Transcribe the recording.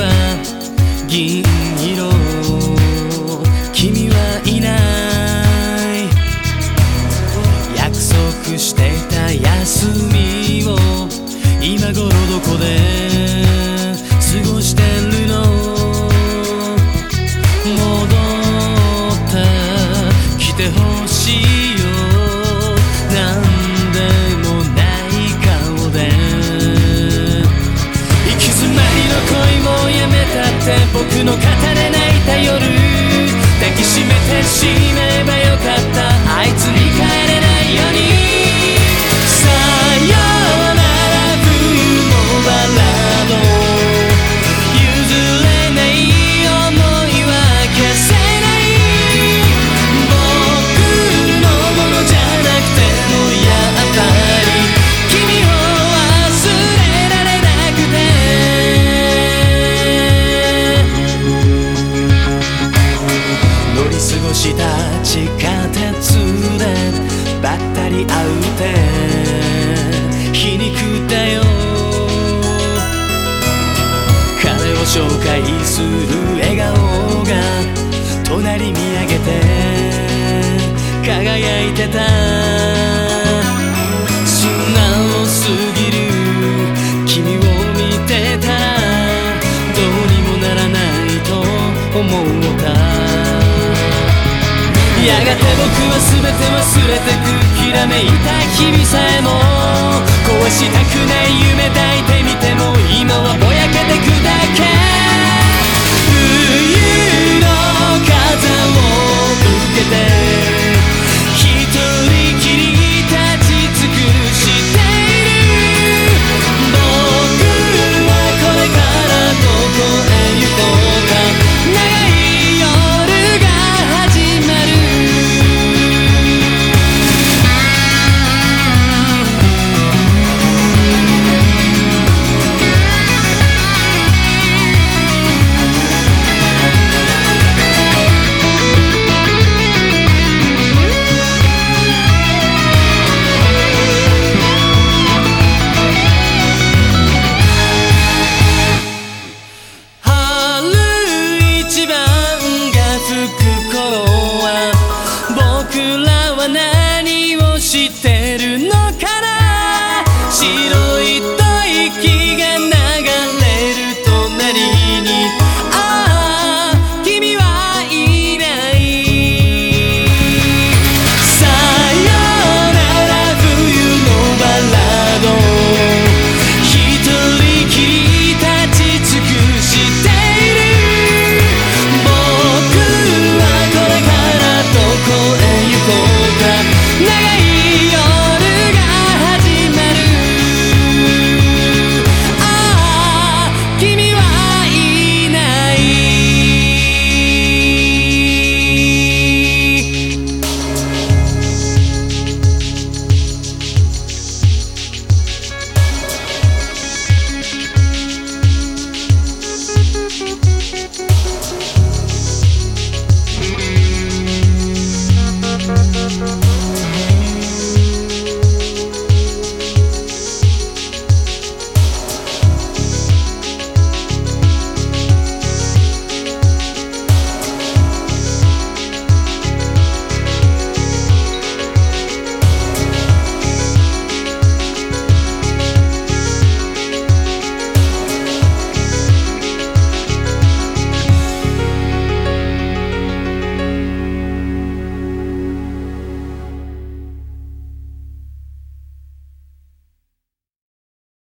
は銀色君はいない約束していた休みを今頃どこでした地下鉄でばったり会うて皮肉だよ。彼を紹介する笑顔が隣見上げて輝いてた。素直すぎる君を見てた。らどうにもならないと思った。やがて僕は全て忘れてく。きらめいた日々さえも壊したくない夢だ